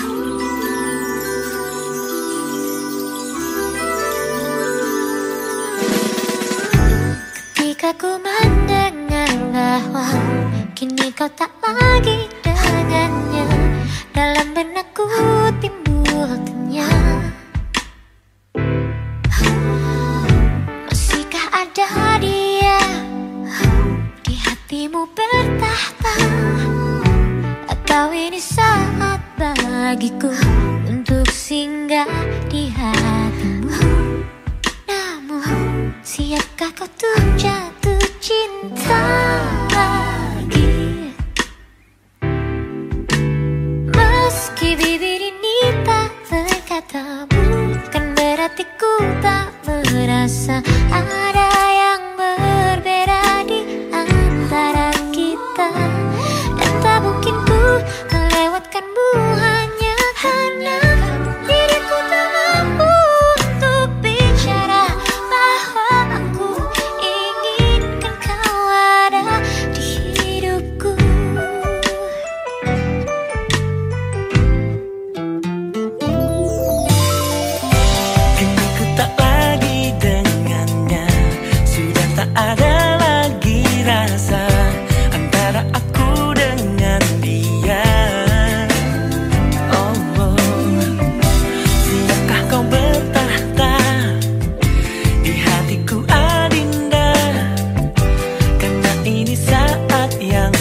Ketika ku mendengar bahwa Kini kau tak lagi dengannya. Dalam benakku timbul tanya Masihkah ada dia Di hatimu bertahta. Atau ini saat bagiku untuk singgah di hatimu. Namun siapkah kau tuh jatuh cinta lagi? Meski bibir ini tak berkata bukan berarti ku tak ada lagi rasa antara aku dengan dia. Oh, oh. siapkah kau di hatiku adinda? Karena ini saat yang